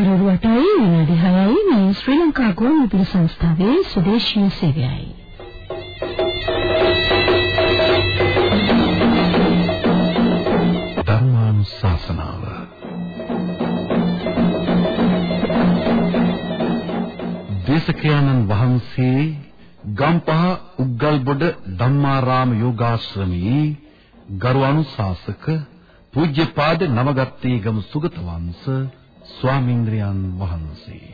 පෙරවරු 8යි විනාඩි 6යි මේ ශ්‍රී ලංකා ගුවන්විදුලි සංස්ථාවේ සුදේශීය සේවයයි. ධර්මානුශාසනාව දේශකයන්න් වහන්සේ ගම්පහ උග්ගල්බොඩ ධම්මාරාම යෝගාශ්‍රමී ගරු අනුශාසක පූජ්‍යපාද නවගත්තේගම සුගත වංශ ස්වාමීන්ද්‍රයන් වහන්සේ.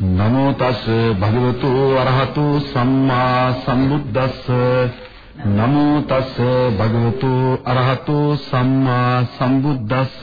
නමෝ තස් භගවතු අරහතු සම්මා සම්බුද්දස්ස. නමෝ තස් භගවතු අරහතු සම්මා සම්බුද්දස්ස.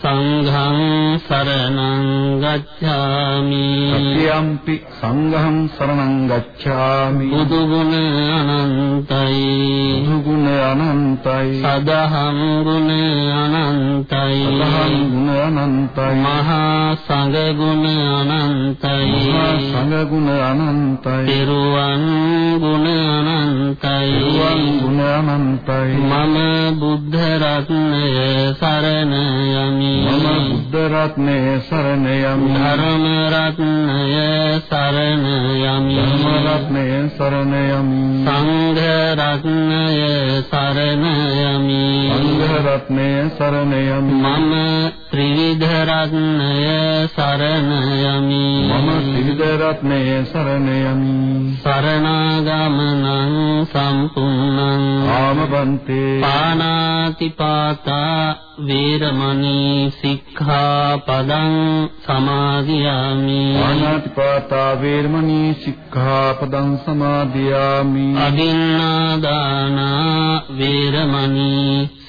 සංඝං සරණං ගච්ඡාමි. සතියම්පි සංඝං සරණං ගච්ඡාමි. බුදු ගුණ අනන්තයි. බුදු ගුණ අනන්තයි. සදහම් ගුණ අනන්තයි. සදහම් ගුණ අනන්තයි. මහා සංඝ ගුණ අනන්තයි. මහා සංඝ ගුණ අනන්තයි. තිරුවන් ගුණ අනන්තයි. තිරුවන් ගුණ අනන්තයි. මම බුද්ධ රත්නය සරණ යමි මම බුද්ධ රත්නයේ සරණ යමි. ධර්ම රත්නය සරණ යමි. ධර්ම රත්නයේ සරණ යමි. සංඝ රත්නය සරණ යමි. සංඝ රත්නයේ සරණ යමි. මම ත්‍රිවිධ රත්නය සරණ යමි මම ත්‍රිවිධ රත්නයේ සරණ යමි සරණාගමනං සම්පූර්ණං ආමබන්තේ පානාතිපාතා වේරමණී සික්ඛාපදං සමාදියාමි. ආනාතිපාතා වේරමණී සික්ඛාපදං සමාදියාමි. අදින්නාදානා වේරමණී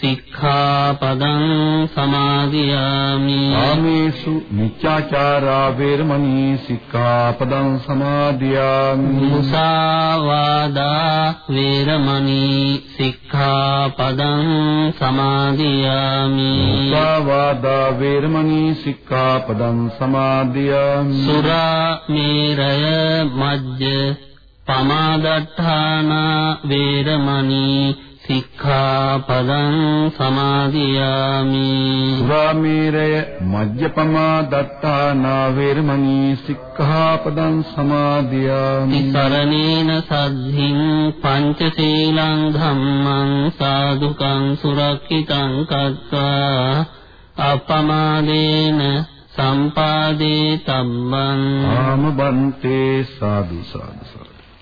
සික්ඛාපදං සමාදියාමි। ආමේසු මිච්ඡාචාරා වේරමණී සික්ඛාපදං සමාදියාමි। මුසාවාදා වේරමණී සික්ඛාපදං සමාදියාමි। මුසාවාදා වේරමණී සික්ඛාපදං සමාදියාමි। සුරා මේරය මජ්ජ පමාදට්ඨානා වේරමණී සික්ඛාපදං සමාදියාමි। සුරාමේරය මජ්ජපමා දත්තානා වේරමණී සික්ඛාපදං සමාදියාමි। තිසරණේන සද්ධින් පංචශීලං ධම්මං සාදුකං සුරක්ෂිතං කତ୍වා। අපමාදේන සම්පාදේ තම්මං। ආමබන්තේ සාදු සාදු සාදු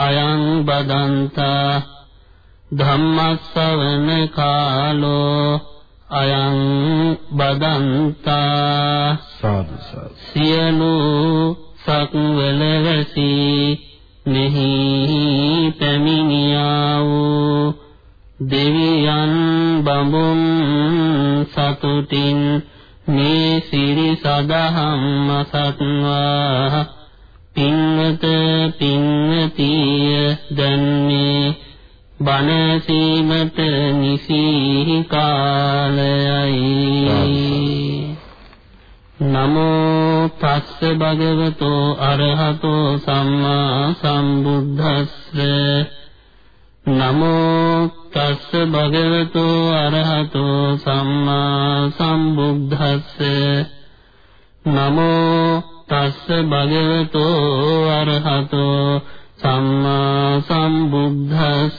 අයං බදන්තා ධම්මස්සවන කාලෝ අයං බදන්තා සාදු සාදු. සියලු සක්වල වැසී මෙහි පැමිණියා වූ දෙවියන් බඹුන් සතුටින් මේ සිරි සදහම් අසත්වා පින්වත පින්වතිය දැන්නේ බණ සීමත නිසි කාලයයි. නමෝ තස්ස භගවතෝ අරහතෝ සම්මා සම්බුද්දස්ස. නමෝ තස්ස භගවතෝ අරහතෝ සම්මා සම්බුද්දස්ස. නමෝ තස්ස භගවතෝ අරහතෝ සම්මා සම්බුද්දස්ස.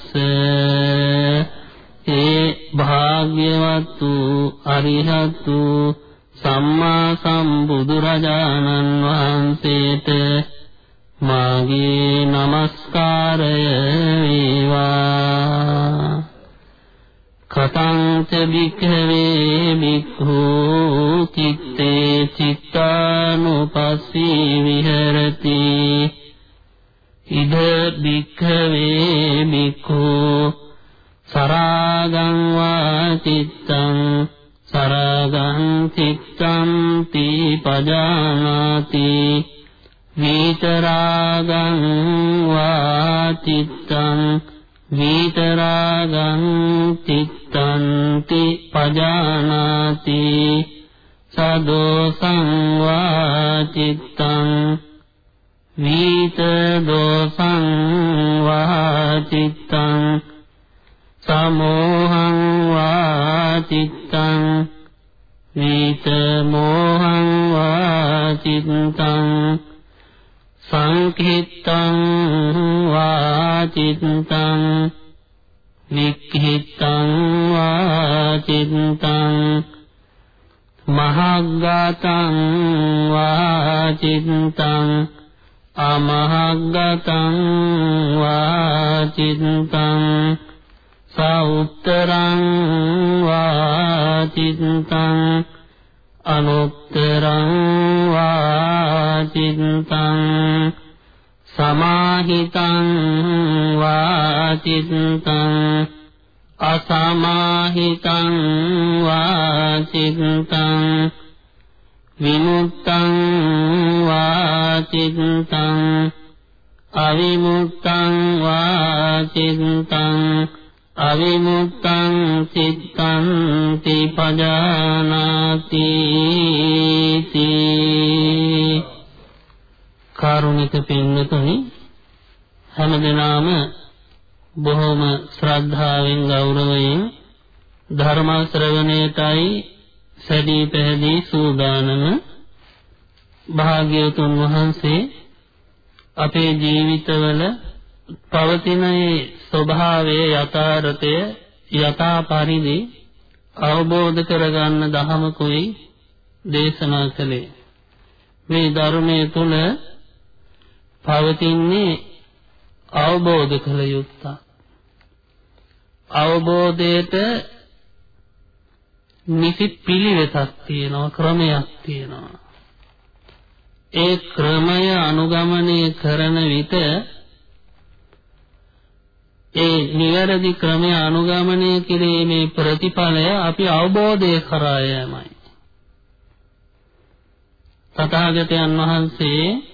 ඒ භාග්‍යවත් වූ අරිහත් වූ සම්මා සම්බුදුරජාණන් වහන්සේට මාගේ নমස්කාරය වේවා. කතං ච භික්ඛවේ භික්ඛු චිත්තේ චිත්තානුපස්සී විහෙරති. ඉද භික්ඛවේ භික්ඛු සරාගං වා චිත්තං සරාගං චිත්තං තීපජානාති. විතරාගං වා චිත්තං විතරාගං චිත්තං තීපජානාති සදෝසං වා චිත්තං වීත දෝසං වාචිත්තං සමෝහං වාචිත්තං වීත මෝහං වාචිත්තං සංකිත්තං වාචිත්තං වික්ඛිත්තං වාචිත්තං මහග්ගතං වාචිත්තං අමහග්ගතං වාචිත්තං සෞත්තරං වාචිත්තං අනුත්තරං වාචිත්තං සමාහිතං වාචිත්තං අසමාහිතං වාචිත්තං විමුක්තං වාචිත්තං අවිමුක්තං වාචිත්තං අවිමුක්තං චිත්තං තිපජානාති කාරුණික පින්නතුනි හැමදෙනාම බොහොම ශ්‍රද්ධාවෙන් ගෞරවයෙන් ධර්ම ශ්‍රවණයටයි සැදී පැහැදී සූදානම භාග්‍යවතුන් වහන්සේ අපේ ජීවිතවල පවතින ස්වභාවයේ යථාර්ථය යථා පරිදි අවබෝධ කරගන්න දහමකුයි දේශනා කළේ. මේ ධර්මයේ තුල පවතින්නේ අවබෝධ කළ යුත්තක්. අවබෝධයට නිසි පිළිවෙතක් තියෙනවා ක්‍රමයක් තියෙනවා. ඒ ක්‍රමය අනුගමනය කරන විට ඒ නිවැරදි ක්‍රමය අනුගමනය කිරීමේ ප්‍රතිඵලය අපි අවබෝධය කරා යෑමයි. තථාගතයන් වහන්සේ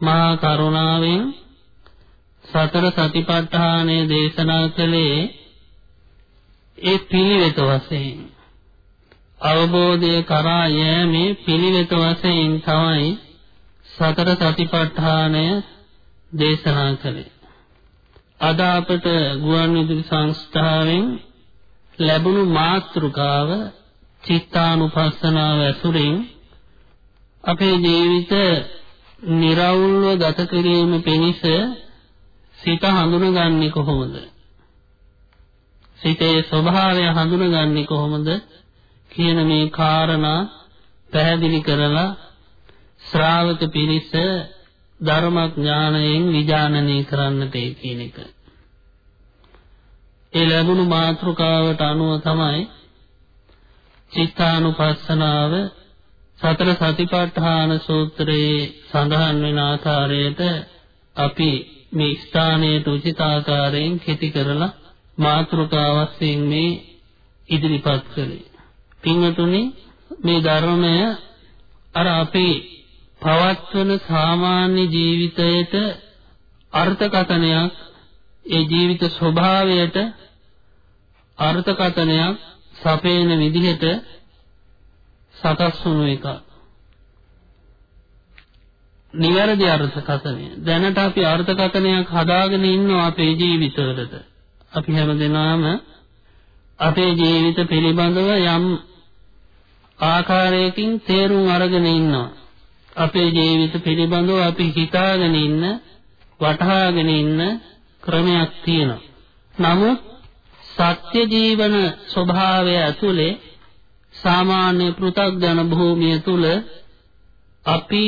මහා කරුණාවෙන් සතර සතිපට්ඨානය දේශනා කළේ ඒ පිළිවෙත වශයෙන් අවබෝධය කරා යෑමේ පිළිවෙත වශයෙන් තමයි සතර සතිපට්ඨානය දේශනා කළේ. අද අපට ගුවන්විදුලි සංස්ථාවෙන් ලැබුණු මාතෘකාව චිත්තානුපස්සනාව ඇසුරින් අපේ ජීවිත निराවුල්ව ගත කිරීම පිණිස සිත හඳුනගන්නේ කොහොමද? සිතේ ස්වභාවය හඳුනගන්නේ කොහොමද කියන මේ කාරණා පැහැදිලි කරලා ශ්‍රාවක පිරිස ධර්මඥානයෙන් විඥානනය කරන්නට කියන එක. ඒ ලැබුණු මාතෘකාවට අනුව තමයි චිත්තානුපස්සනාව සතර සතිපට්ඨාන සූත්‍රයේ සඳහන් වෙන ආකාරයට අපි මේ ස්ථානයේ උචිත ආකාරයෙන් කෙටි කරලා මාතෘකාවස්යෙන් මේ ඉදිරිපත් කළේ. පින්වතුනි මේ ධර්මය අර අපේ පවත්වන සාමාන්‍ය ජීවිතයට අර්ථකථනයක් ඒ ජීවිත ස්වභාවයට අර්ථකථනයක් සපේන විදිහට සකස් වුණු එක. නිවැරදි අර්ථකථනය. දැනට අපි අර්ථකථනයක් හදාගෙන ඉන්නවා අපේ ජීවිතවලට. අපි හැමදෙනාම අපේ ජීවිත පිළිබඳව යම් ආකාරයකින් තේරුම් අරගෙන ඉන්නවා. අපේ ජීවිත පිළිබඳව අපි හිතාගෙන ඉන්න, වටහාගෙන ඉන්න ක්‍රමයක් තියෙනවා. නමුත් සත්‍ය ජීවන ස්වභාවය ඇතුලේ සාමාන්‍ය පෘථග්ජන භූමිය තුල අපි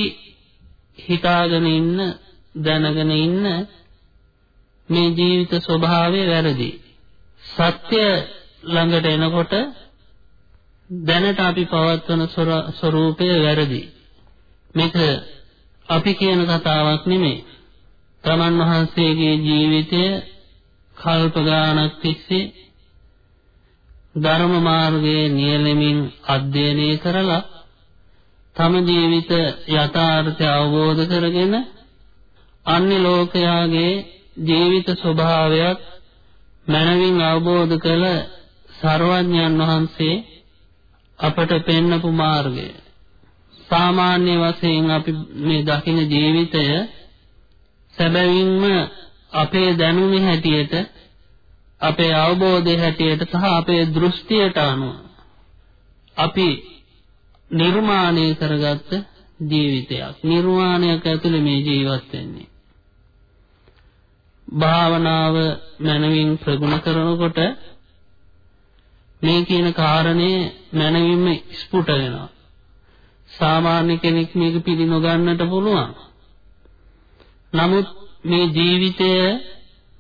හිතාගෙන ඉන්න දැනගෙන ඉන්න මේ ජීවිත ස්වභාවය වැරදි. සත්‍ය ළඟට එනකොට දැනට අපි පවත්වන ස්වરૂපය වැරදි. මේක අපි කියන කතාවක් නෙමෙයි. තමන් වහන්සේගේ ජීවිතය කල්ප ගානක් තිස්සේ ධර්ම මාර්ගයේ නියැලෙමින් අධ්‍යයනය කරලා තම ජීවිත යථාර්ථය අවබෝධ කරගෙන අන්‍ය ලෝකයාගේ ජීවිත ස්වභාවයත් මනවින් අවබෝධ කළ සර්වඥයන් වහන්සේ අපට පෙන්වපු මාර්ගය. සාමාන්‍ය වශයෙන් අපි මේ දකින ජීවිතය සැබවින්ම අපේ දැනුමේ හැටියට අපේ අවබෝධයේ හැටියට සහ අපේ දෘෂ්ටියට අනුව අපි නිර්මාණය කරගත්ත ජීවිතයක් නිර්වාණයක් ඇතුළේ මේ ජීවත් වෙන්නේ. භාවනාව මනවින් ප්‍රගුණ කරනකොට මේ කියන කාරණේ මනවින්ම ස්ಫುಟ වෙනවා. සාමාන්‍ය කෙනෙක් මේක පිළි නොගන්නට පුළුවන්. නමුත් මේ ජීවිතය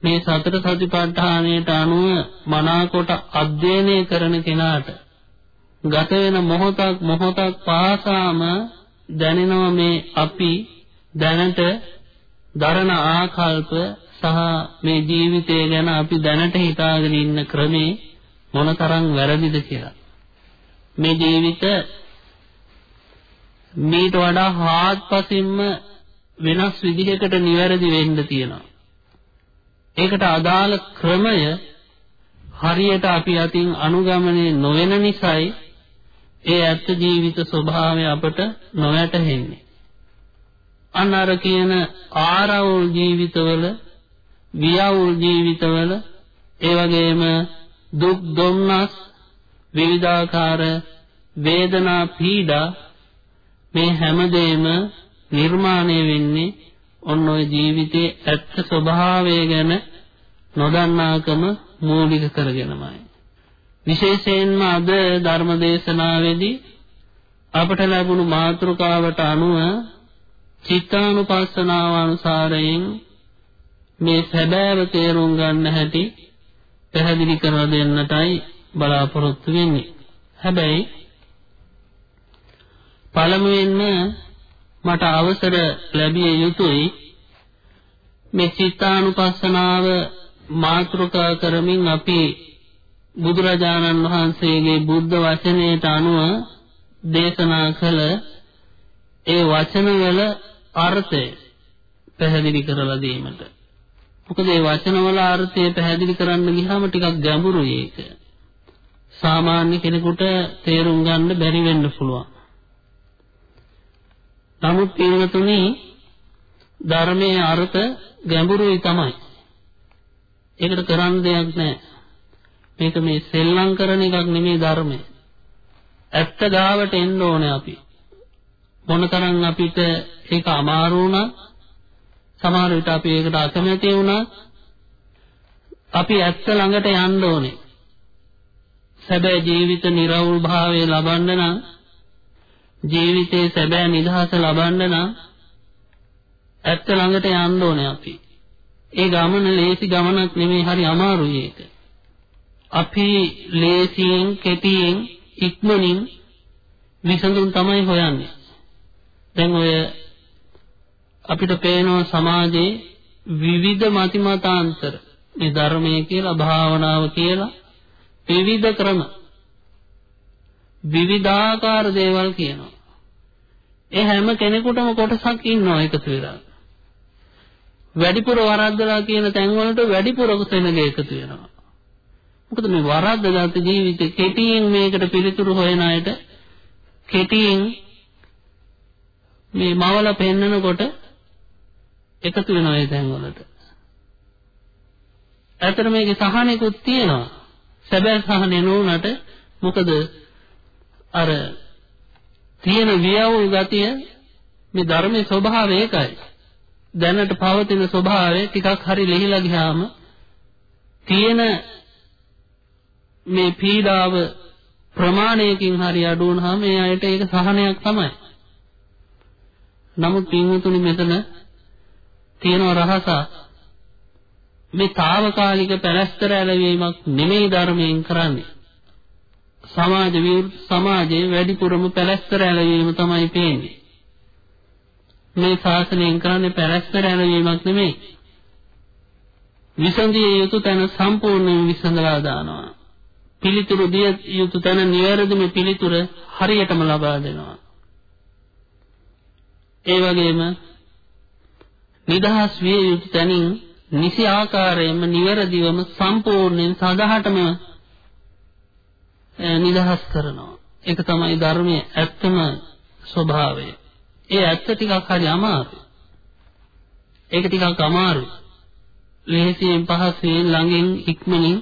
මේ සතර සතිපට්ඨානයට අනුව මනාකොට අධ්‍යයනය කරන කෙනාට ගත වෙන මොහොතක් මොහොතක් පාසාම දැනෙනවා මේ අපි දැනට දරන ආකල්ප සහ මේ ජීවිතය ගැන අපි දැනට හිතාගෙන ඉන්න ක්‍රමේ මොනතරම් වැරදිද කියලා. මේ ජීවිත මීට වඩා හාත්පසින්ම වෙනස් විදිහකට නිවැරදි වෙන්න තියෙනවා. ඒකට අදාළ ක්‍රමය හරියට අපි අතින් අනුගමනය නොවන නිසායි ඒ ඇත්ත ජීවිත ස්වභාවය අපට නොවැටහෙන්නේ. අන්න අර කියන ආරවුල් ජීවිතවල වියවුල් ජීවිතවල ඒ වගේම දුක් දුම්නස් විවිධාකාර වේදනා පීඩා මේ හැමදේම නිර්මාණය වෙන්නේ ඔන්න ඔය ජීවිතයේ ඇත්ත ස්වභාවය ගැන නොදන්නාකම මූලික කරගෙනමයි. විශේෂයෙන්ම අද ධර්ම දේශනාවේදී අපට ලැබුණු මාතෘකාවට අනුව චිත්තානුපස්සනාව අනුසාරයෙන් මේ සැබෑව තේරුම් ගන්න හැටි පැහැදිලි කරලා දෙන්නටයි බලාපොරොත්තු වෙන්නේ. හැබැයි පළමුවෙන්ම මට අවසර ලැබිය යුතුයි මේ චිත්තානුපස්සනාව මාතෘකා කරමින් අපි බුදුරජාණන් වහන්සේගේ බුද්ධ වචනයට අනුව දේශනා කළ ඒ වචනවල අර්ථය පැහැදිලි කරලා දීමට. මොකද මේ වචනවල අර්ථය පැහැදිලි කරන්න ගියාම ටිකක් ගැඹුරුයි ඒක. සාමාන්‍ය කෙනෙකුට තේරුම් ගන්න බැරි වෙන්න පුළුවන්. නමුත් පින්වතුනි ධර්මයේ අර්ථ ගැඹුරුයි තමයි. ඒකට කරන්න දෙයක් නැහැ. මේක මේ සෙල්ලම් කරන එකක් නෙමෙයි ධර්මය. ඇත්ත ගාවට එන්න ඕනේ අපි. මොනතරම් අපිට ඒක අමාරු වුණා සමහර විට අපි ඒකට අකමැති වුණා අපි ඇත්ත ළඟට යන්න ඕනේ. සැබෑ ජීවිත නිර්වෘල් භාවය ලබන්න නම් ජීවිතයේ සැබෑ නිදහස ලබන්න නම් ඇත්ත ළඟට යන්න ඕනේ අපි. ඒ ගමන ලේසි ගමනක් නෙමෙයි හරි අමාරුයි ඒක. අපි ලේසියෙන් කෙටියෙන් ඉක්මනින් විසඳුම් තමයි හොයන්නේ. දැන් ඔය අපිට පේනවා සමාජයේ විවිධ මතිමතාන්තර මේ ධර්මයේ කියලා භාවනාව කියලා විවිධ ක්‍රම විවිධාකාර දේවල් කියනවා. ඒ හැම කෙනෙකුටම කොටසක් ඉන්නවා එකතු වෙලා. වැඩිපුර වරද්දලා කියන තැන් වලට වැඩිපුර සෙනග එකතු වෙනවා. මොකද මේ වරද්දගත් ජීවිතේ කෙටියෙන් මේකට පිළිතුරු හොයන අයට කෙටියෙන් මේ මවල පෙන්නකොට එකතු වෙනවා ඒ තැන් වලට. ඇත්තට මේකේ සහනයකුත් තියෙනවා. සැබෑ සහනේ නෝනට මොකද අර තියෙන වියවුල් ගතිය මේ ධර්මයේ ස්වභාවය ඒකයි. දැනට පවතින ස්වභාවය ටිකක් හරි ලිහිලා ගියාම තියෙන මේ පීඩාව ප්‍රමාණයකින් හරි අඩු වුණාම මේ අයට ඒක සහනයක් තමයි. නමුත් පින්වතුනි මෙතන තියෙන රහස මේ తాවකාලික පැලැස්තර ඇලවීමක් නෙමෙයි ධර්මයෙන් කරන්නේ. සමාජ සමාජයේ වැඩිපුරම පැලැස්තර ඇලවීම තමයි පේන්නේ. මේ ශාසනයෙන් කරන්නේ පැලැස්තර ඇලවීමක් නෙමෙයි. විසඳිය යුතු තැන සම්පූර්ණයෙන් විසඳලා දානවා. පිළිතුරු දිය යුතු තැන නිවැරදිම පිළිතුර හරියටම ලබා දෙනවා. ඒ වගේම නිදහස් විය යුතු තැනින් නිසි ආකාරයෙන්ම නිවැරදිවම සම්පූර්ණයෙන් සදාහටම නිදහස් කරනවා. ඒක තමයි ධර්මයේ ඇත්තම ස්වභාවය. ඒ ඇත්ත ටිකක් හරි අමාරුයි. ඒක ටිකක් අමාරුයි. ලේසියෙන් පහසුවෙන් ළඟින් ඉක්මනින්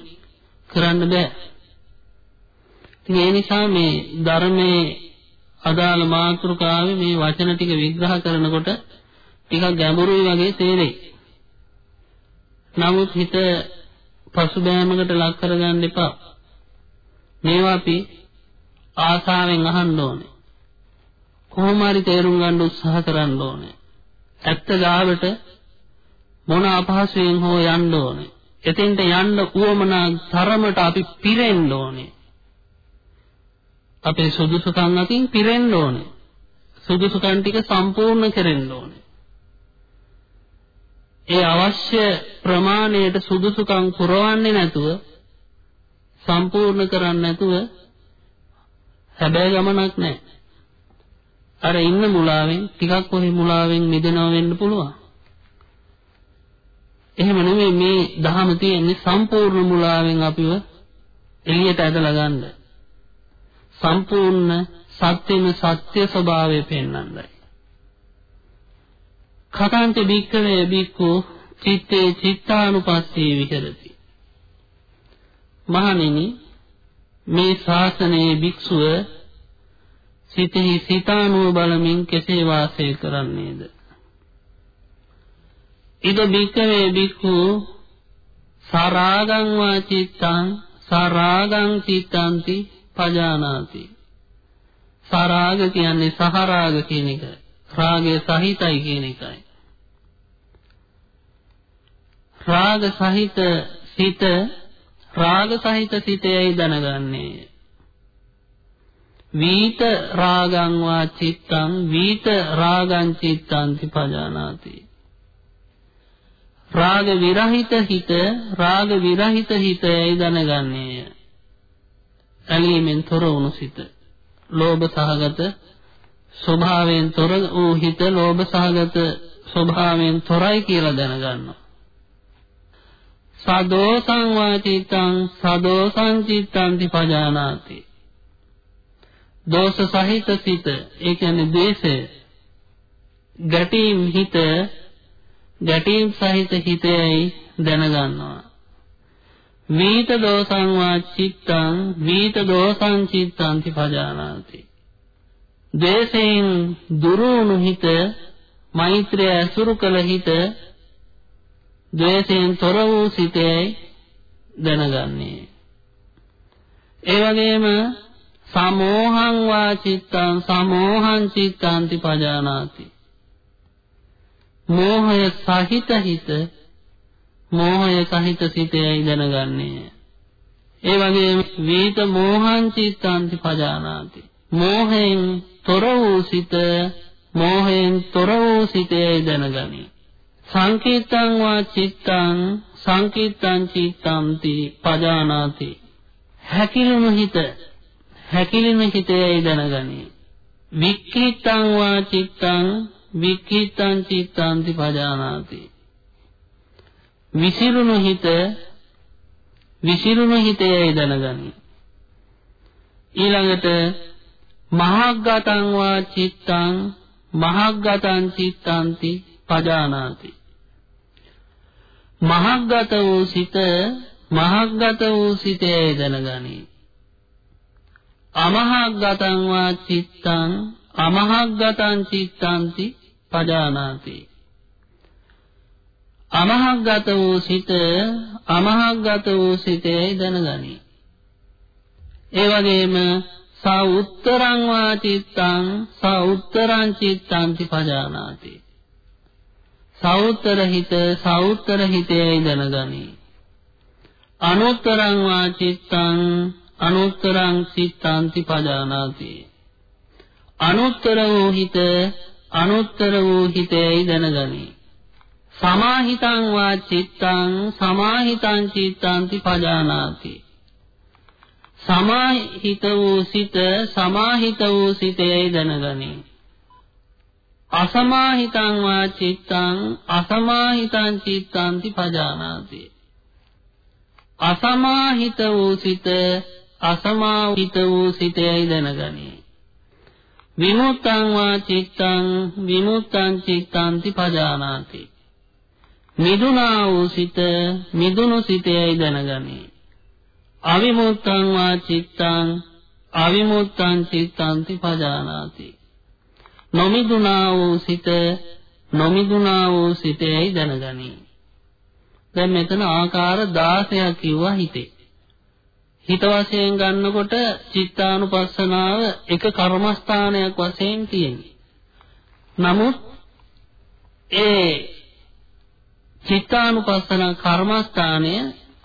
කරන්න බෑ. ඉතින් ඒ නිසා මේ ධර්මයේ අදාළ මාතෘකාවේ මේ වචන ටික විග්‍රහ කරනකොට ටිකක් ගැඹුරුයි වගේ තේරෙයි. නමුත් හිත පසුබෑමකට ලක් කරගන්න එපා. මේවා අපි ආසාවෙන් අහන්න ඕනේ. කොහොම හරි තේරුම් ගන්න උත්සාහ කරන්න ඕනේ. ඇත්ත ගාවට මොන අපහසුයෙන් හෝ යන්න ඕනේ. එතෙන්ට යන්න උවමනා තරමට අපි පිරෙන්න ඕනේ. අපේ සුදුසුකම් අතින් පිරෙන්න ඕනේ. සුදුසුකම් ටික සම්පූර්ණ කරෙන්න ඕනේ. ඒ අවශ්‍ය ප්‍රමාණයට සුදුසුකම් පුරවන්නේ නැතුව සම්පූර්ණ කරන්නේ නැතුව හැබැයි ගමනක් නැහැ. අර ඉන්න මුලාවෙන් ටිකක් කොහේ මුලාවෙන් මිදෙනව වෙන්න පුළුවන්. එහෙම නෙමෙයි මේ දහම තියෙන්නේ සම්පූර්ණ මුලාවෙන් අපිව එළියට ඇදලා ගන්න. සම්පූර්ණ සත්‍යෙම සත්‍ය ස්වභාවය පෙන්වන්නයි. කතාන්ත බික්කවේ බික්කු චිත්තේ චිත්තානුපස්සී විහෙරති. මහණෙනි මේ ශාසනයේ භික්ෂුව සිතෙහි සිතානුව බලමින් කෙසේ වාසය කරන්නේද? ඉද බික්කවේ බික්ඛු සරාගං වා චිත්තං සරාගං චිත්තಂತಿ පජානාති. සරාග කියන්නේ සහරාග කියන එක. රාගය සහිතයි කියන එකයි. රාග සහිත සිත රාග සහිත සිතයයි දැනගන්නේ. වීත රාගං වා චිත්තං වීත රාගං චිත්තං තිපජානාති. රාග විරහිත හිත රාග විරහිත හිතයයි දැනගන්නේය. ඇලීමෙන් තොර වුණු සිත. ලෝභ සහගත ස්වභාවයෙන් තොර වූ හිත ලෝභ සහගත ස්වභාවයෙන් තොරයි කියලා දැනගන්නවා. සදෝසං වාචිතං සදෝසං චිත්තං තිපජානාති. දෝෂ සහිත සිත ඒ කියන්නේ ද්වේෂය ගැටීම් හිත ගැටීම් සහිත හිතයි දැනගන්නවා. වීත දෝසං වාචිත්තං වීත දෝසං චිත්තං තිපජානාති. ද්වේෂයෙන් දුරුණු හිත මෛත්‍රිය ඇසුරු කළ හිත ද්වේෂයෙන් තොර වූ සිතේ දැනගන්නේ. ඒ වගේම සමෝහං වා චිත්තං සමෝහං චිත්තං තිපජානාති. මෝහය සහිත හිත මෝහය සහිත සිතේයි දැනගන්නේ. ඒ වගේම වීත මෝහං චිත්තාන්ති පජානාති. මෝහයෙන් තොර වූ සිත මෝහයෙන් තොර වූ සිතේ දැනගනි. සංකීර්තං වා චිත්තං සංකීර්තං චිත්තන්ති පජානාති. හැකිලුණු හිත හැකිලෙන හිතේ දැනගනි. වික්ඛිතං වා චිත්තං වික්ඛිතං චිත්තාන්ති පජානාති. විසිරුණු හිත විසිරුණු හිතේ දැනගනි. ඊළඟට මහග්ගතං වා චිත්තං මහග්ගතං චිත්තාන්ති පජානාති. මහග්ගත වූ සිත මහග්ගත වූ සිතේ දැනගනි. අමහග්ගතං වා චිත්තං අමහග්ගතං චිත්තන්ති පජානාති. අමහග්ගත වූ සිත අමහග්ගත වූ සිතේ දැනගනි. ඒ වගේම සා උත්තරං වා චිත්තං සා උත්තරං චිත්තන්ති පජානාති. සෞත්තර හිත සෞත්තර හිතේ දැනගනි. අනුත්තරං වා චිත්තං අනුත්තරං සිතාන්ති පජානාති. අනුත්තර වූ හිත අනුත්තර වූ හිතේයි දැනගනි. සමාහිතං වා චිත්තං සමාහිතං චිත්තාන්ති පජානාති. සමාහිත වූ සිත සමාහිත වූ සිතේයි දැනගනි. අසමාහිතං වා චිත්තං අසමාහිතං චිත්තාන්ති පජානාති අසමාහිත වූ සිත අසමාහිත වූ සිතයයි දැනගනි. විමුක්තං වා චිත්තං විමුක්තං චිත්තාන්ති පජානාති. මිදුනා වූ සිත මිදුණු සිතයයි දැනගනි. අවිමුක්තං වා චිත්තං අවිමුක්තං චිත්තාන්ති පජානාති. නොමිදුනා වූ සිත නොමිදුනා වූ සිතයයි දැනගනි. දැන් මෙතන ආකාර 16ක් කිව්වා හිතේ. හිත වශයෙන් ගන්නකොට චිත්තානුපස්සනාව එක කර්මස්ථානයක් වශයෙන් තියෙන්නේ. නමුත් ඒ චිත්තානුපස්සන කර්මස්ථානය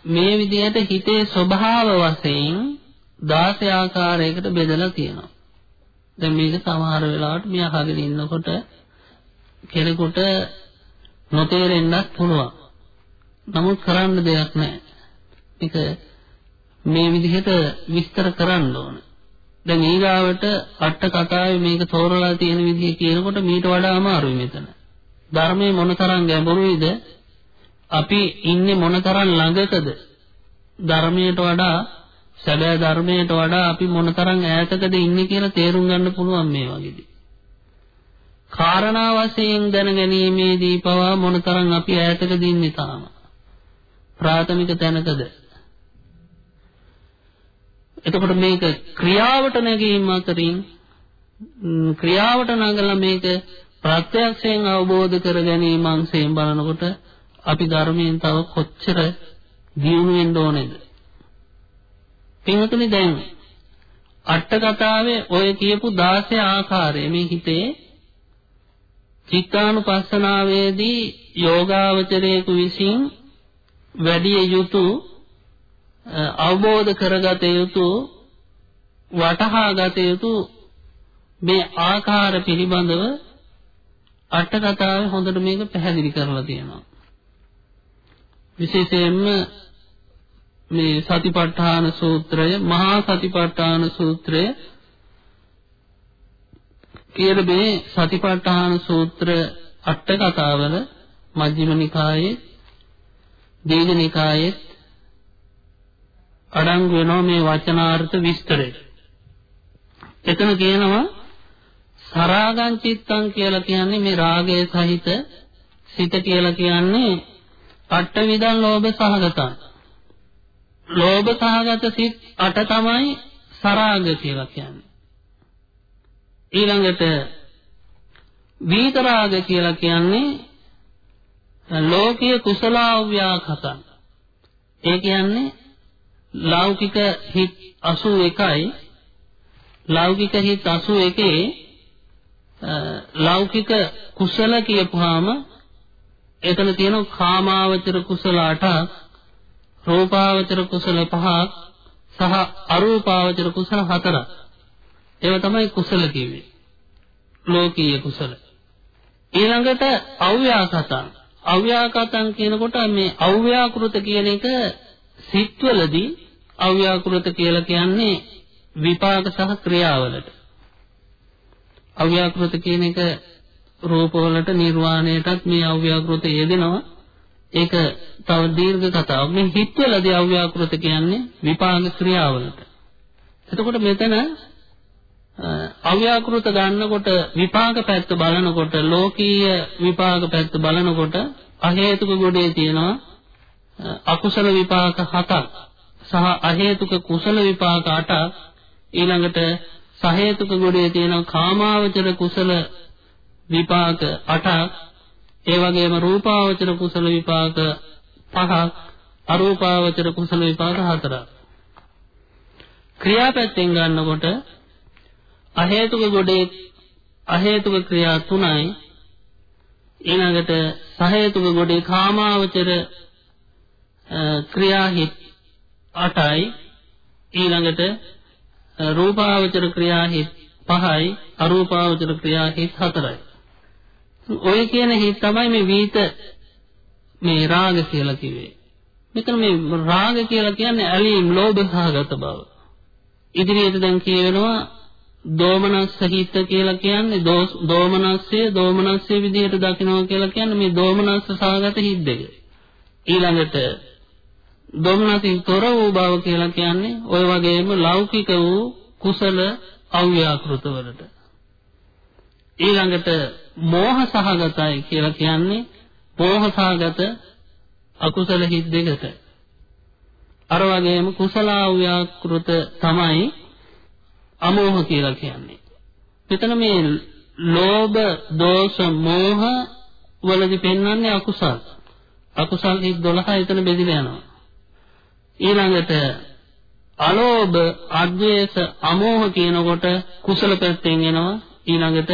මේ විදිහට හිතේ ස්වභාව වශයෙන් 16 ආකාරයකට බෙදලා තියෙනවා. දැන් මේක සමහර වෙලාවට මේ අහගෙන ඉන්නකොට කෙනෙකුට නොතේරෙන්නත් පුළුවන්. නමුත් කරන්න දෙයක් නැහැ. මේක මේ විදිහට විස්තර කරන්න ඕන. දැන් ඊගාවට අට කතාවේ මේක තෝරලා තියෙන විදිහ කියනකොට මීට වඩා අමාරුයි මෙතන. ධර්මයේ මොනතරම් ගැඹුරුයිද? අපි ඉන්නේ මොනතරම් ළඟකද? ධර්මයට වඩා සැබෑ ධර්මයට වඩා අපි මොනතරම් ඈතකද ඉන්නේ කියලා තේරුම් ගන්න පුළුවන් මේ වගේදී. කාරණා වශයෙන් දැනගැනීමේදී පවා මොනතරම් අපි ඈතකද ඉන්නේ තාම. ප්‍රාථමික තැනකද එතකොට මේක ක්‍රියාවට නැගීම අතරින් ක්‍රියාවට නගලා මේක ප්‍රත්‍යක්ෂයෙන් අවබෝධ කර ගැනීම අංශයෙන් බලනකොට අපි ධර්මයෙන් තව කොච්චර දියුණු වෙන්න ඕනේද? පින්වතුනි දැන් අට කතාවේ ඔය කියපු 16 ආකාරය මේ හිතේ චිත්තානුපස්සනාවේදී යෝගාවචරයෙකු විසින් වැඩි යුතු අවබෝධ කරගත යුතු වටහා ගත යුතු මේ ආකාර පිළිබඳව අට කතාවේ හොඳට මේක පැහැදිලි කරලා තියෙනවා. විශේෂයෙන්ම මේ සතිපට්ඨාන සූත්‍රය මහා සතිපට්ඨාන සූත්‍රය කියන මේ සතිපට්ඨාන සූත්‍ර අට කතාවල මජ්ක්‍ධිම නිකායේ දීඝ නිකායේ අඩංගු වෙනවා මේ වචනාර්ථ විස්තරය. එතන කියනවා සරාගං චිත්තං කියලා කියන්නේ මේ රාගය සහිත සිත කියලා කියන්නේ අට්ඨවිදං ලෝභ සහගතං. ලෝභ සහගත සිත් අට තමයි සරාග කියලා කියන්නේ. ඊළඟට විතරාග කියලා කියන්නේ ලෝකීය කුසලාව්‍යාකතං. ඒ කියන්නේ ලෞකික හිත් 81යි ලෞකික හිත් 81 ලෞකික කුසල කියපුවාම එතන තියෙන කාමාවචර කුසල 8ක් රූපාවචර කුසල 5ක් සහ අරූපාවචර කුසල හතරක්. ඒව තමයි කුසල කිව්වේ. ලෝකීය කුසල. ඊළඟට අව්‍යාකතං. අව්‍යාකතං කියනකොට මේ අව්‍යාකෘත කියන එක සිත්වලදී අව්‍යාකෘත කියලා කියන්නේ විපාක සහ ක්‍රියාවලට. අව්‍යාකෘත කියන එක රූපවලට නිර්වාණයටත් මේ අව්‍යාකෘත යෙදෙනවා. ඒක තව දීර්ඝ කතාවක්. මේ හිත්වලදී අව්‍යාකෘත කියන්නේ විපාක ක්‍රියාවලට. එතකොට මෙතන අව්‍යාකෘත ගන්නකොට විපාක පැත්ත බලනකොට ලෝකීය විපාක පැත්ත බලනකොට අහේතුක ගොඩේ තියෙනවා අකුසල විපාක හතක් සහ අහේතුක කුසල විපාක අටක් ඊළඟට සහේතුක ගොඩේ තියෙනවා කාමාවචර කුසල විපාක 8ක් ඒ වගේම රූපාවචර කුසල විපාක 5ක් අරූපාවචර කුසල විපාක 4ක් ක්‍රියාපැත්තෙන් ගන්නකොට අහේතුක ගොඩේ අහේතුක ක්‍රියා 3යි ඊළඟට සහේතුක ගොඩේ කාමාවචර ක්‍රියා 8යි ඊළඟට රූපාවචර ක්‍රියා 5යි අරූපාවචර ක්‍රියා 4යි ඔය කියන හිත් තමයි මේ වීත මේ රාග කියලා කිව්වේ. මෙතන මේ රාග කියලා කියන්නේ ඇලීම්, ලෝභ සහගත බව. ඉදිරියට දැන් කියවෙනවා දෝමනස්ස හිත කියලා කියන්නේ දෝමනස්සය දෝමනස්සය විදිහට දකිනවා කියලා කියන්නේ මේ දෝමනස්ස සහගත හිත් දෙක. ඊළඟට දෝමනසින් තොර වූ බව කියලා කියන්නේ ওই වගේම ලෞකික වූ කුසල අව්‍යාකෘත වලට. ඊළඟට මෝහ සහගතයි කියලා කියන්නේ මෝහ සහගත අකුසල හිත් දෙකට. අර වගේම කුසල අව්‍යාකෘත තමයි අමෝහ කියලා කියන්නේ. මෙතන මේ ලෝභ, දෝෂ, මෝහ වලදී පෙන්වන්නේ අකුසල්. අකුසල් හිත් 12 එතන බෙදලා යනවා. ඊළඟට අලෝභ, අද්වේෂ, අමෝහ කියනකොට කුසල පැත්තෙන් එනවා. ඊළඟට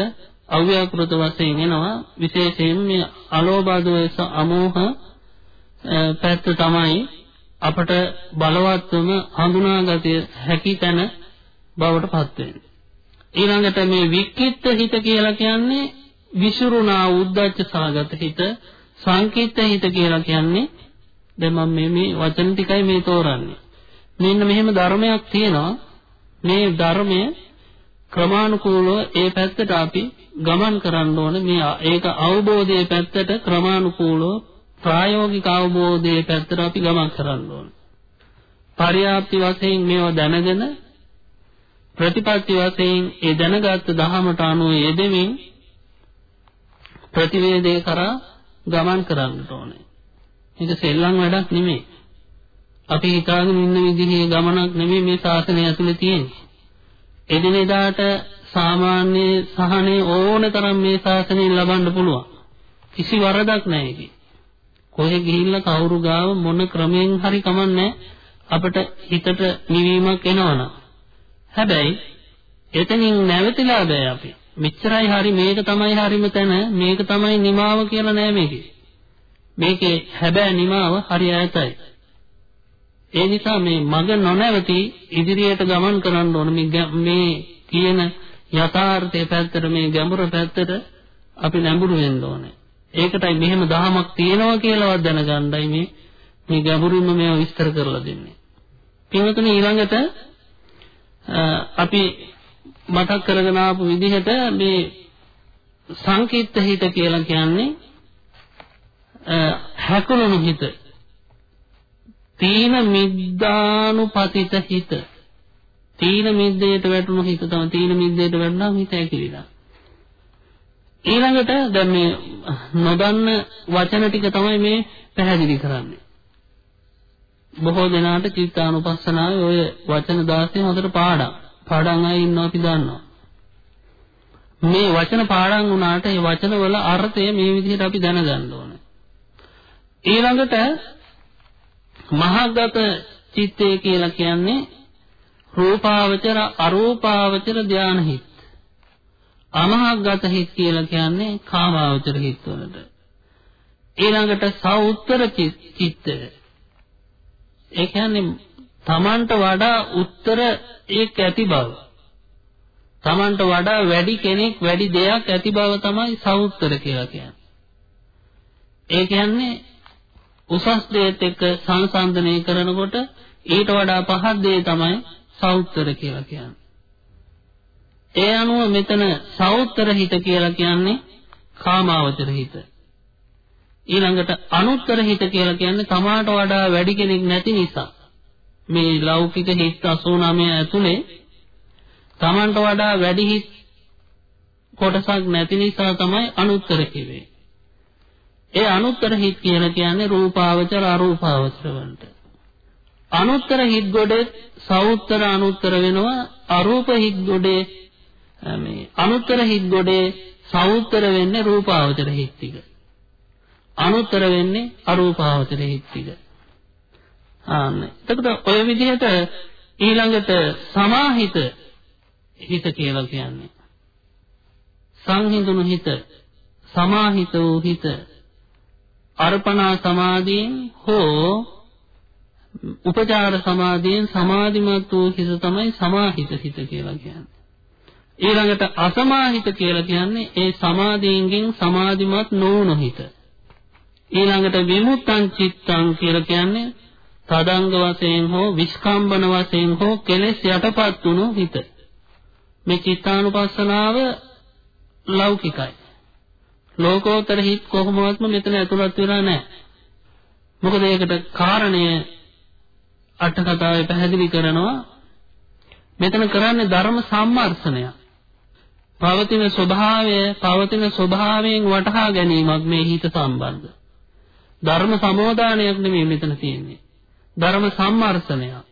අව්‍යාකෘත වශයෙන් එනවා විශේෂයෙන් මේ අලෝභ ද්වේෂ අමෝහ පැත්ත තමයි අපට බලවත්වම හඳුනාගත හැකි තැන බවට පත් වෙන්නේ. ඊළඟට මේ වික්කිත් හිත කියලා කියන්නේ විසුරුණා උද්දච්ච සාගත හිත, සංකීර්ත හිත කියලා කියන්නේ දැන් මම මේ මේ වචන ටිකයි මේ තෝරන්නේ. මෙන්න මෙහෙම ධර්මයක් තියෙනවා. මේ ධර්මය ක්‍රමානුකූලව ඒ පැත්තට අපි ගමන් කරන්න ඕනේ මේ ඒක අවබෝධයේ පැත්තට ක්‍රමානුකූලව ප්‍රායෝගික අවබෝධයේ පැත්තට අපි ගමන් කරන්න ඕනේ. පරියාප්ති වශයෙන් මේවා දැනගෙන ප්‍රතිපත්ති වශයෙන් ඒ දැනගත් දහමට අනුව යෙදෙමින් ප්‍රතිවේදේ කරා ගමන් කරන්න ඕනේ. මේක සෙල්ලම් වැඩක් නෙමෙයි. අපි හිතාගෙන ඉන්න විදිහේ ගමනක් නෙමෙයි මේ ශාසනය ඇතුලේ තියෙන්නේ. එදිනෙදාට සාමාන්‍ය සහනේ ඕන තරම් මේ ශාසනයෙන් ලබන්න පුළුවන්. කිසි වරදක් නැහැ ඒකේ. කොහෙ ගිහිල්ලා කවුරු ගාව මොන ක්‍රමයෙන් හරි කමන්නේ අපිට හිතට නිවීමක් එනවනම්. හැබැයි එතනින් නැවතිලා බෑ අපි. මෙච්චරයි හරි මේක තමයි හරිම තැන මේක තමයි නිමාව කියලා නෑ මේකේ. මේකේ හැබැයි නිමාව හරි ඈතයි. ඒ නිසා මේ මග නොනැවති ඉදිරියට ගමන් කරන්න ඕන මේ කියන යථාර්ථයේ පැත්තට මේ ගැඹුරු පැත්තට අපි නැඹුරු වෙන්න ඕනේ. ඒකටයි මෙහෙම දහමක් තියෙනවා කියලාවත් දැනගන්නයි මේ මේ ගැඹුරින්ම මේවා විස්තර කරලා දෙන්නේ. පින්වතුනි ඊළඟට අපි මතක් කරගෙන ආපු විදිහට මේ සංකීර්ත හිත කියලා කියන්නේ හැකුණු හිත. තීන මිද්දානුපතිත හිත. තීන මිද්දේට වැටුණු හිත තමයි තීන මිද්දේට වැටුණාම හිත ඇකිලිලා. ඊළඟට දැන් මේ නොදන්න වචන ටික තමයි මේ පැහැදිලි කරන්නේ. බොහෝ දෙනාට චිත්තානුපස්සනාවේ ඔය වචන 16 හොඳට පාඩම්. පාඩම් අය ඉන්නවා අපි දන්නවා. මේ වචන පාඩම් වුණාට ඒ වචන වල අර්ථය මේ විදිහට අපි දැනගන්න ඕනේ. ඊළඟට මහගත චිත්තය කියලා කියන්නේ රූපාවචර අරූපාවචර ධාන හිත්. අමහග්ගත හිත් කියලා කියන්නේ කාමාවචර හිත් වලට. ඊළඟට සෞත්තර චිත්තය. ඒ කියන්නේ තමන්ට වඩා උත්තර ඒක ඇති බව. තමන්ට වඩා වැඩි කෙනෙක් වැඩි දෙයක් ඇති බව තමයි සවුත්තර කියලා කියන්නේ. ඒ කියන්නේ උසස් දේත් එක්ක සංසන්දනය කරනකොට ඊට වඩා පහත් දේ තමයි සවුත්තර කියලා කියන්නේ. ඒ අනුව මෙතන සවුත්තර හිත කියලා කියන්නේ කාමාවචර හිත. ඊළඟට අනුත්තර හිත කියලා කියන්නේ තමාට වඩා වැඩි කෙනෙක් නැති නිසා. මේ ලෞකික හිත් 89 ඇතුලේ තමන්ට වඩා වැඩි හිත් කොටසක් නැති නිසා තමයි අනුත්තර කිව්වේ. ඒ අනුත්තර හිත් කියලා කියන්නේ රූපාවචර අරූපාවචර වලට. අනුත්තර හිත් ගොඩේ සවුත්තර අනුත්තර වෙනවා අරූප හිත් ගොඩේ මේ අනුත්තර හිත් ගොඩේ සවුත්තර වෙන්නේ රූපාවචර හිත් ටික. අනුත්තර වෙන්නේ අරූපාවචර හිත් ටික. ආන්න. එතකොට ඔය විදිහට ඊළඟට සමාහිත හිත කියලා කියන්නේ සංහිඳුණු හිත සමාහිත වූ හිත අර්පණා සමාධියෙන් හෝ උපචාර සමාධියෙන් සමාධිමත් වූ හිත තමයි සමාහිත හිත කියලා කියන්නේ. ඊළඟට අසමාහිත කියලා කියන්නේ ඒ සමාධියෙන් සමාධිමත් නොවුණු හිත. ඊළඟට විමුක්තං චිත්තං කියලා කියන්නේ තදංග වශයෙන් හෝ විස්කම්බන වශයෙන් හෝ කෙලෙස් යටපත් වුණු හිත. මේ චිත්තානුපස්සනාව ලෞකිකයි. ලෝකෝත්තර හිත් කොහොමවත්ම මෙතන ඇතුළත් වෙලා නැහැ. මොකද ඒකට කාරණය අට කතාවේ පැහැදිලි කරනවා මෙතන කරන්නේ ධර්ම සම්මර්ෂණය. පවතින ස්වභාවය පවතින ස්වභාවයෙන් වටහා ගැනීමක් මේ හිත සම්බන්ධ. ධර්ම සමෝදානයක් නෙමෙයි මෙතන තියෙන්නේ. ධර්ම සම්මර්ෂණයක්.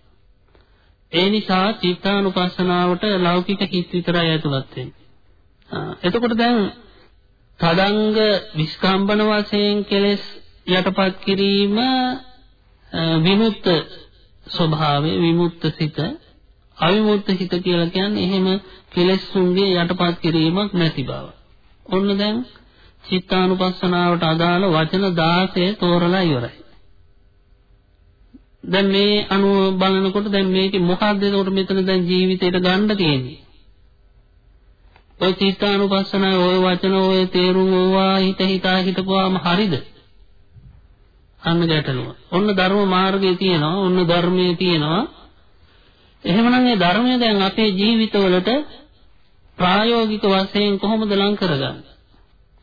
ඒ නිසා චිත්තානුපස්සනාවට ලෞකික හිත් විතරයි ඇතුළත් වෙන්නේ. එතකොට දැන් තදංග විස්කම්බන වශයෙන් කෙලෙස් යටපත් කිරීම විමුක්ත ස්වභාවය විමුක්ත සිත අවිමුක්ත හිත කියලා කියන්නේ එහෙම කෙලෙස්ුන්ගේ යටපත් කිරීමක් නැති බව. ඔන්න දැන් චිත්තානුපස්සනාවට අදාළ වචන 16 තෝරලා ඉවරයි. දැන් මේ අනුව බලනකොට දැන් මේකේ මොකක්ද එතකොට මෙතන දැන් ජීවිතේට ගන්න තියෙන්නේ? ඔය චිත්තානුපස්සනාව ඔය වචන ඔය තේරුම් ඕවා හිත හිතා හිටපුවාම හරිද? අන්න ගැටලුව. ඔන්න ධර්ම මාර්ගයේ තියෙනවා, ඔන්න ධර්මයේ තියෙනවා. එහෙමනම් මේ ධර්මය දැන් අපේ ජීවිතවලට ප්‍රායෝගික වශයෙන් කොහොමද ලං කරගන්නේ?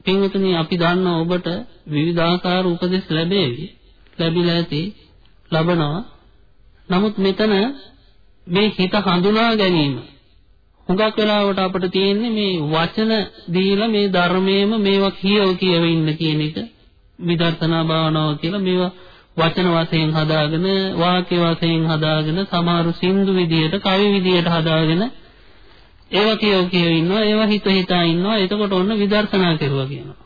පින්වතුනි අපි දන්න ඔබට විවිධාකාර උපදෙස් ලැබෙවි. ලැබිලා ඇති, ලබනවා. නමුත් මෙතන මේ හිත හඳුනා ගැනීම හුඟක් වෙලාවට අපිට තියෙන්නේ මේ වචන දීලා මේ ධර්මයේම මේවා කියව කියව ඉන්න කියන එක විදර්ශනා භාවනාව කියලා මේවා වචන වශයෙන් හදාගෙන වාක්‍ය වශයෙන් හදාගෙන සමහර සින්දු විදියට කවි විදියට හදාගෙන ඒවා කියව කියව ඉන්නවා ඒවා හිත හිතා ඉන්නවා. එතකොට ඔන්න විදර්ශනා කරුවා කියනවා.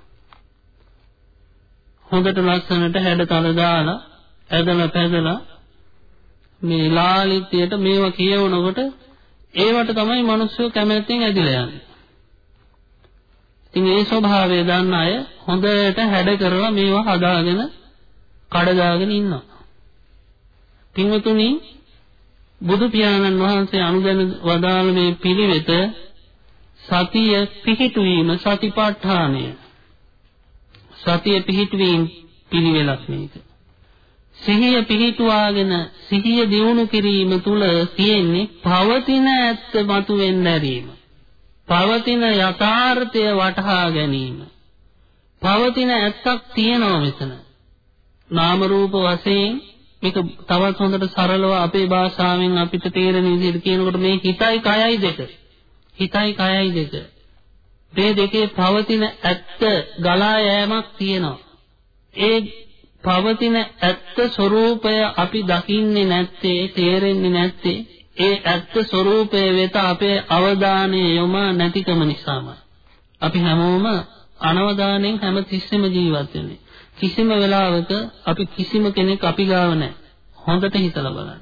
හොඳට ලස්සනට හැඩතල දාලා ඇදලා පැදලා මේ ලාලිත්‍යයට මේවා කියවනකොට ඒවට තමයි මිනිස්සු කැමැත්තෙන් ඇදිලා යන්නේ. ඉතින් ඒ ස්වභාවය දන්න අය හොඳට හැඩ කරලා මේවා හදාගෙන කඩදාගෙන ඉන්නවා. පින්වතුනි බුදු පියාණන් වහන්සේ අනුදැන වදාළ මේ පිළිවෙත සතිය පිහිටුවීම සතිපට්ඨානය. සතිය පිහිටුවීම පිළිවෙලක් මේක. සිහිය පිහිටුවාගෙන සිහිය දියුණු කිරීම තුල තියෙන්නේ පවතින ඇත්ත මතුවෙන්න ඇරීම. පවතින යථාර්ථය වටහා ගැනීම. පවතින ඇත්තක් තියෙනවා මෙතන. නාම රූප වශයෙන් මේක තවත් හොඳට සරලව අපේ භාෂාවෙන් අපිට තේරෙන විදිහට කියනකොට මේ හිතයි කයයි දෙක. හිතයි කයයි දෙක. මේ දෙකේ පවතින ඇත්ත ගලා යෑමක් තියෙනවා. ඒ පවතින ඇත්ත ස්වરૂපය අපි දකින්නේ නැත්තේ තේරෙන්නේ නැත්තේ ඒ ඇත්ත ස්වરૂපය වෙත අපේ අවධානය යොමු නැතිකම නිසාමයි. අපි හැමෝම අනවධානයෙන් හැම තිස්සෙම ජීවත් වෙන්නේ. කිසිම වෙලාවක අපි කිසිම කෙනෙක් අපි ගාව නැහැ. හොඳට හිතලා බලන්න.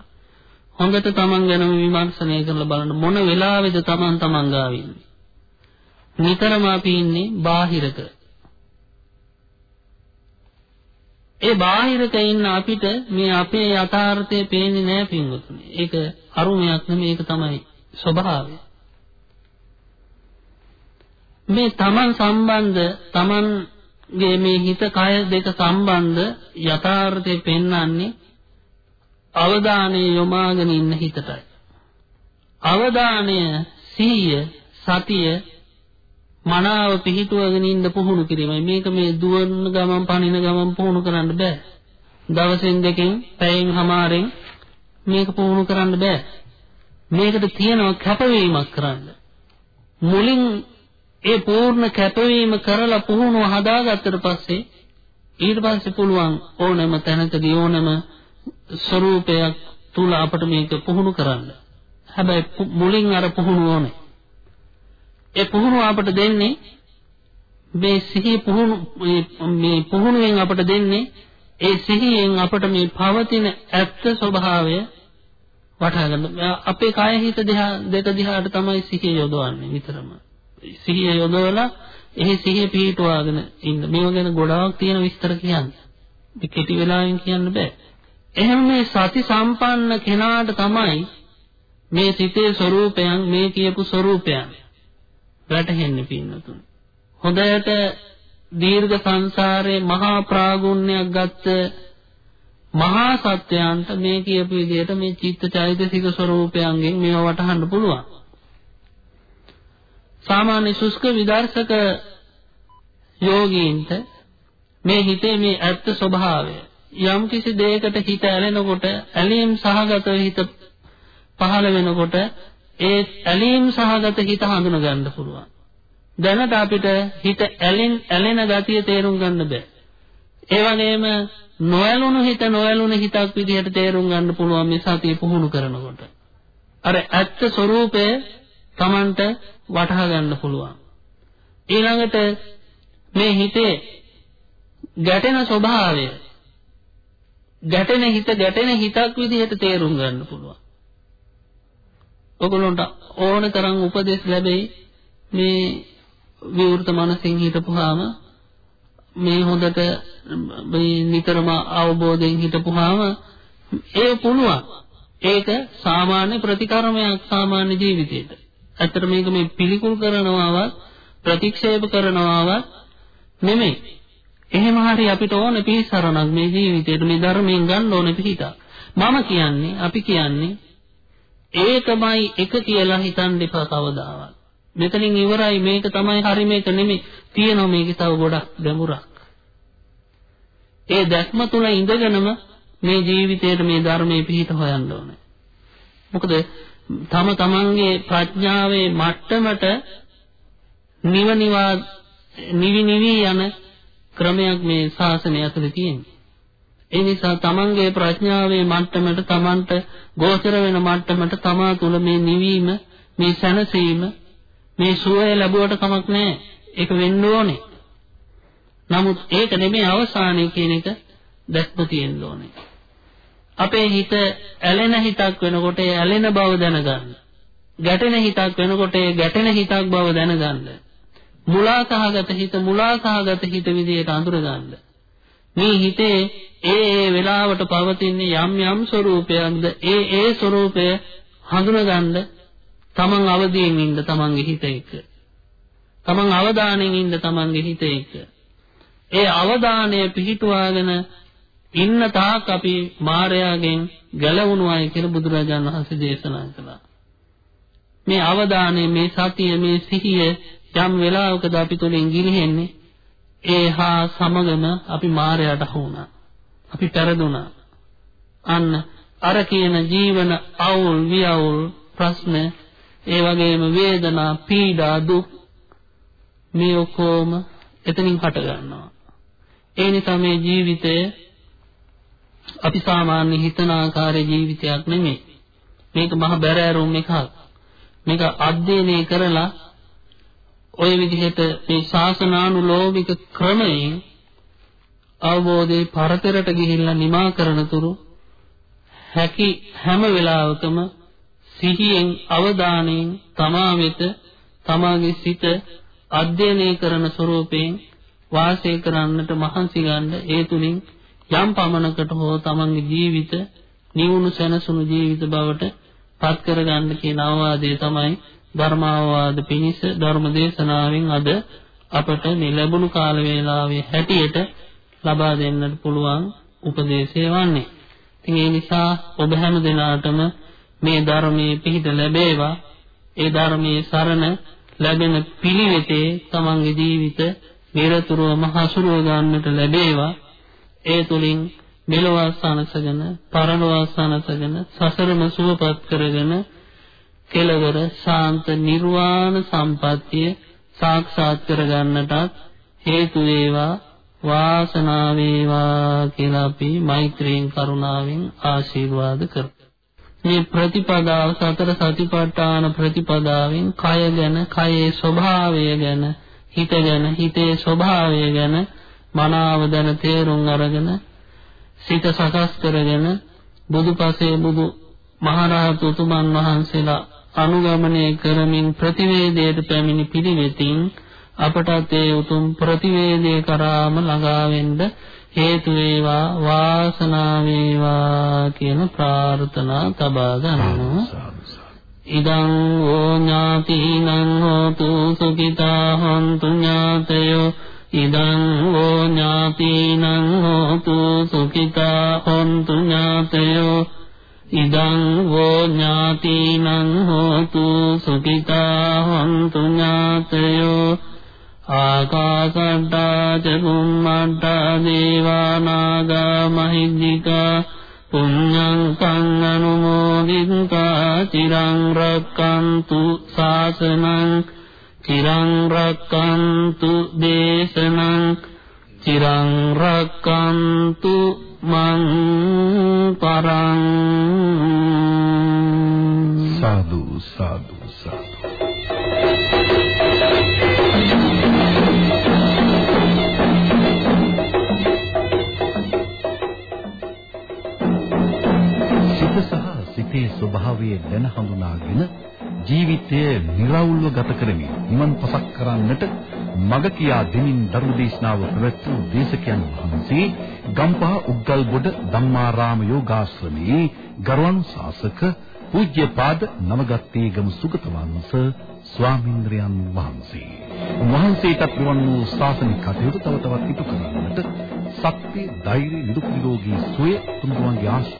හොඳට තමන් ගැනම විමර්ශනය කරලා බලන්න මොන වෙලාවෙද තමන් තමන් ගාව ඉන්නේ. නිතරම අපි ඉන්නේ බාහිරක. ඒ බාහිරක ඉන්න අපිට මේ අපේ යථාර්ථය පේන්නේ නැහැ පින්වතුනි. ඒක අරුමයක් නෙමෙයි ඒක තමයි ස්වභාවය. මේ තමන් සම්බන්ධ තමන්ගේ මේ හිත කය දෙක සම්බන්ධ යථාර්ථය පෙන්වන්නේ අවධානය යොමාගෙන ඉන්න හිතටයි. අවධානය සිහිය සතිය මනාව පිහිටුවගෙන ඉන්න පුහුණු කිරීමයි මේක මේ දුවන ගමන් පනින ගමන් පුහුණු කරන්න බෑ දවසෙන් දෙකෙන් පැයෙන් හමාරෙන් මේක පුහුණු කරන්න බෑ මේකට තියෙනවා කැපවීමක් කරන්න මුලින් ඒ පූර්ණ කැපවීම කරලා පුහුණුව හදාගත්තට පස්සේ ඊට පස්සේ පුළුවන් ඕනෑම තැනකදී ඕනෑම ස්වરૂපයක් තුල අපිට මේක පුහුණු කරන්න. හැබැයි මුලින් අර පුහුණුව ඕනේ. ඒ පුහුණුව අපට දෙන්නේ මේ සිහිය පුහුණු මේ පුහුණුවෙන් අපට දෙන්නේ ඒ සිහියෙන් අපට මේ පවතින ඇත්ත ස්වභාවය වටහා ගන්න. අපේ කය හිත දෙක දිහාට තමයි සිහිය යොදවන්නේ විතරම. සිහිය යොදවලා එහි සිහිය පිහිටුවාගෙන ඉන්න. මේව ගැන ගොඩාක් තියෙන විස්තර කියන්න. මේ කෙටි වෙලාවෙන් කියන්න බෑ. එහෙනම් මේ සති සම්පන්න කෙනාට තමයි මේ සිතේ ස්වરૂපයන් මේ කියපු ස්වરૂපයන් වැටහෙන්නේ පින්නතුන්. හොඳට දීර්ඝ සංසාරේ මහා ප්‍රාගුණ්‍යයක් ගත්ත මහා සත්‍යයන්ට මේ කියපු විදිහට මේ චිත්ත චෛතසික ස්වરૂපයන්ගෙන් මේව වටහන්න පුළුවන්. සාමාන්‍ය සුස්ක විදර්ශක යෝගීන්ට මේ හිතේ මේ ඇත්ත ස්වභාවය යම් කිසි දෙයකට හිත ඇලෙනකොට ඇලීම් සහගත හිත පහළ වෙනකොට ඒ ඇලීම් සහගත හිත හඳුන ගන්න පුළුවන්. දැනට අපිට හිත ඇලෙන් ඇලෙන ගතිය තේරුම් ගන්න බෑ. ඒ වගේම නොඇලුණු හිත නොඇලුණු හිතක් විදිහට තේරුම් ගන්න පුළුවන් මේ සතිය පුහුණු කරනකොට. අර ඇත්ත ස්වરૂපය Tamanට වටහා ගන්න පුළුවන්. ඊළඟට මේ හිතේ ගැටෙන ස්වභාවය ගැටෙන හිත ගැටෙන හිතක් විදිහට තේරුම් ගන්න පුළුවන්. ඔගොල්ලන්ට ඕන තරම් උපදෙස් ලැබෙයි මේ විවෘත මනසින් හිටපුවාම මේ හොඳට මේ නිතරම අවබෝධයෙන් හිටපුවාම ඒ පුළුවන් ඒක සාමාන්‍ය ප්‍රතිකර්මයක් සාමාන්‍ය ජීවිතේට. ඇත්තට මේක මේ පිළිකුල් කරනවාවත් ප්‍රතික්ෂේප කරනවාවත් නෙමෙයි. එහෙම හරි අපිට ඕන පිළිසරණක් මේ ජීවිතේට මේ ධර්මයෙන් ගන්න ඕන පිහිටක්. මම කියන්නේ අපි කියන්නේ ඒකමයි එක කියලා හිතන්න එපා කවදාවත්. මෙතනින් ඉවරයි මේක තමයි හරි මේක නෙමෙයි. තියෙනවා මේකේ තව ගොඩක් ගැඹුරක්. ඒ දැක්ම තුල ඉඳගෙනම මේ ජීවිතයේ මේ ධර්මයේ පිහිට හොයන්න ඕනේ. මොකද තම තමන්ගේ ප්‍රඥාවේ මට්ටමට නිවනිවා නිවි නිවි යන ක්‍රමයක් මේ ශාසනය ඇතුලේ තියෙනවා. ඒ නිසා තමන්ගේ ප්‍රඥාවේ මට්ටමට තමන්ට ගෝචර වෙන මට්ටමට තමා තුළ මේ නිවීම මේ සැනසීම මේ සුවය ලැබුවට කමක් නැහැ. ඒක වෙන්න ඕනේ. නමුත් ඒක නෙමෙයි අවසානය කියන එක දැක්ම තියෙන්න ඕනේ. අපේ හිත ඇලෙන හිතක් වෙනකොට ඒ ඇලෙන බව දැනගන්න. ගැටෙන හිතක් වෙනකොට ඒ ගැටෙන හිතක් බව දැනගන්න. මුලාසහගත හිත මුලාසහගත හිත විදියට අඳුරගන්න. මේ හිතේ ඒ ඒ වෙලාවට පවතින යම් යම් ස්වરૂපයක්ද ඒ ඒ ස්වરૂපය හඳුනගන්න තමන් අවදියෙන් ඉන්න තමන්ගේ හිත එක්ක. තමන් අවධානයෙන් ඉන්න තමන්ගේ හිත එක්ක. ඒ අවධානය පිහිටුවාගෙන ඉන්න තාක් අපි මායාවෙන් ගැලවුණු අය කියලා බුදුරජාණන් වහන්සේ දේශනා කළා. මේ අවධානය මේ සතිය මේ සිහිය යම් වෙලාවකද අපි තුලින් ගිලිහෙන්නේ ඒ හා සමගම අපි මායයට වුණා. අපි පෙරදුනා. අන්න අර කියන ජීවන අවුල් වියවුල් ප්‍රශ්න ඒ වගේම වේදනා පීඩා දුක් මේ ඔක්කොම එතනින් හට ගන්නවා. ඒ නිසා මේ ජීවිතය අපි සාමාන්‍ය හිතන ආකාරයේ ජීවිතයක් නෙමෙයි. මේක මහ බැරෑරුම් එකක්. මේක අධ්‍යයනය කරලා ওই විදිහට මේ ශාසනානුලෝමික ක්‍රමයෙන් අවබෝධේ පරතරට ගිහිල්ලා නිමා කරනතුරු හැකි හැම වෙලාවකම සිහියෙන් අවධානයෙන් තමා වෙත තමාගේ සිත අධ්‍යයනය කරන ස්වરૂපයෙන් වාසය කරන්නට මහන්සි ගන්න ඒ තුලින් යම් පමණකට හෝ තමන්ගේ ජීවිත නිවුණු සැනසුණු ජීවිත බවට පත් කරගන්න කියන අවවාදය තමයි ධර්මාවවාද පිණිස ධර්ම දේශනාවෙන් අද අපට මේ ලැබුණු කාල වේලාවේ හැටියට ලබා දෙන්නට පුළුවන් උපදේශය වන්නේ. ඉතින් ඒ නිසා ඔබ හැම දිනාටම මේ ධර්මයේ පිහිට ලැබේවා. ඒ ධර්මයේ සරණ ලැබෙන පිළිවෙතේ තමන්ගේ ජීවිත නිරතුරුවම හසුරුව ගන්නට ලැබේවා. ඒ තුලින් මෙලොව සනසගෙන, පරලොව සනසගෙන, සසරම සුවපත් කරගෙන කෙලවර ශාන්ත නිර්වාණ සම්පත්තිය සාක්ෂාත් කරගන්නටත් හේතු වේවා වාසනාව වේවා කියලා අපි මෛත්‍රියෙන් කරුණාවෙන් ආශිර්වාද කරමු. මේ ප්‍රතිපදාව සතර සතිපට්ඨාන ප්‍රතිපදාවෙන් කය ගැන, කයේ ස්වභාවය ගැන, හිත ගැන, හිතේ ස්වභාවය ගැන මනාව දැන තේරුම් අරගෙන සිත සකස් කරගෙන බුදුපසේ බුදු මහරහතු උතුමන් වහන්සේලා අනුගමනය කරමින් ප්‍රතිවේදයට පැමිණි පිළිවෙතින් අපටත් ඒ උතුම් ප්‍රතිවේදයේ කරාම ළඟා වෙන්න හේතු වේවා වාසනාව වේවා කියන ප්‍රාර්ථනා තබා ගන්නවා ඉදං ඕ ඥාතිනං හෝතු සුඛිතා හොන්තු ඥාතයෝ. ඉදං ඕ ඥාතිනං හෝතු සුඛිතා හොන්තු ඥාතයෝ. ඉදං වෝ ඥාතිනං හෝතු සුඛිතා හොන්තු ඥාතයෝ. ආකාසට්ටා ච බුම්මට්ටා දේවානාගා මහිද්దికා පුඤ්ඤං කං අනුමෝදිතා චිරං රක්칸තු සාසනං චිරං රක්칸තු දේශනං චිරං රක්칸තු මං පරං සාදු සාදු සාදු. සිතේ ස්වභාවය දැන හඳුනාගෙන ජීවිතය નિරවුල්ව ගත කරමින් නිවන් පසක් කරන්නට මඟ කියා දෙමින් ධර්ම දේශනාව ප්‍රවතු දේශකයන් වහන්සේ ගම්පහ උග්ගල්බොඩ ධම්මාරාම යෝගාශ්‍රමේ ගරුවන් ශාසක පූජ්‍යපාද නවගත්තේගම සුගතවංශ ස්වාමීන්ද්‍රයන් වහන්සේ. වහන්සේටත් නිවන් වූ ශාසනික කටයුතු තව තවත් ඉටු කරන්නට ශක්තිය ධෛර්ය නිරුක් නිරෝගී සුවය තුන්වන්ගේ ආශ